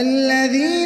الذين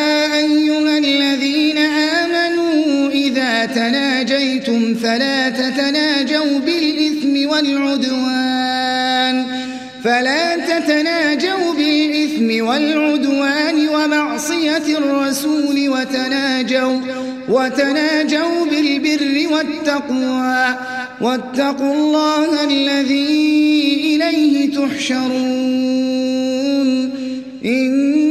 فلا تتناجوا بالإثم والعدوان. فلا تتناجوا بالإثم والعدوان ومعصية الرسول وتناجوا وتناجوا بالبر والتقوى. واتقوا الله الذي إليه تحشرون. إن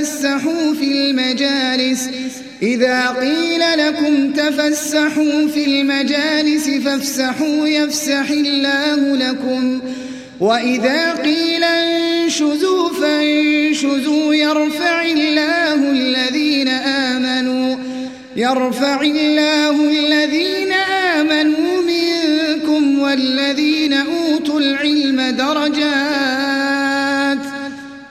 تفسحوا في المجالس. إذا قيل لكم تفسحوا في المجالس فافسحوا يفسح الله لكم. وإذا قيل انشزوا فانشزوا يرفع الله الذين آمنوا. يرفع الله الذين آمنوا منكم والذين أوتوا العلم درجات.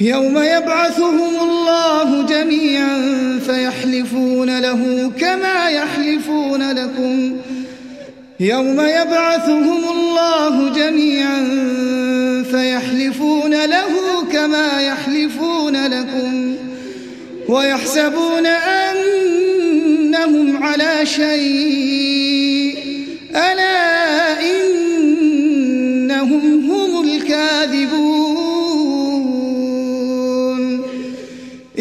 يوم يبعثهم الله جميعا فيحلفون له كما يحلفون لكم. يوم يبعثهم الله جميعا فيحلفون له كما يحلفون لكم. ويحسبون أنهم على شيء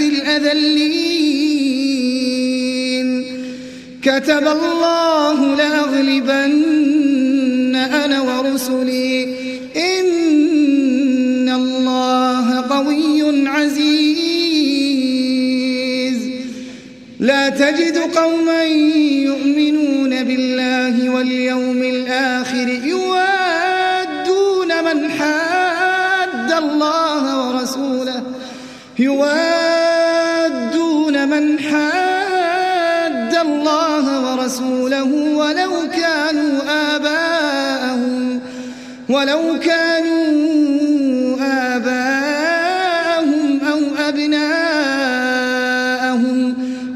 في الأذلين. كتب الله لأغلبن أنا ورسلي. إن الله قوي عزيز. لا تجد قوما يؤمنون بالله واليوم الآخر يوادون من حاد الله ورسوله. يوادون حاد الله ورسوله ولو كانوا آباءهم ولو كانوا آباءهم أو أبناءهم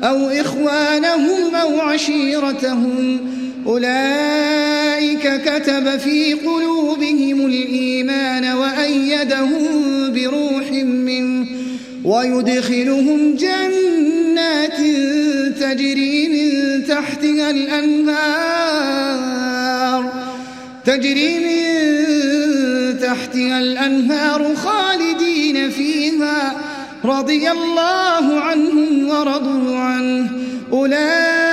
أو إخوانهم أو عشيرتهم. أولئك كتب في قلوبهم الإيمان وأيدهم بروح منه ويدخلهم جنات تجري من تحتها الأنهار تجري من تحتها الأنهار خالدين فيها رضي الله عنهم ورضوا عنه. أولئك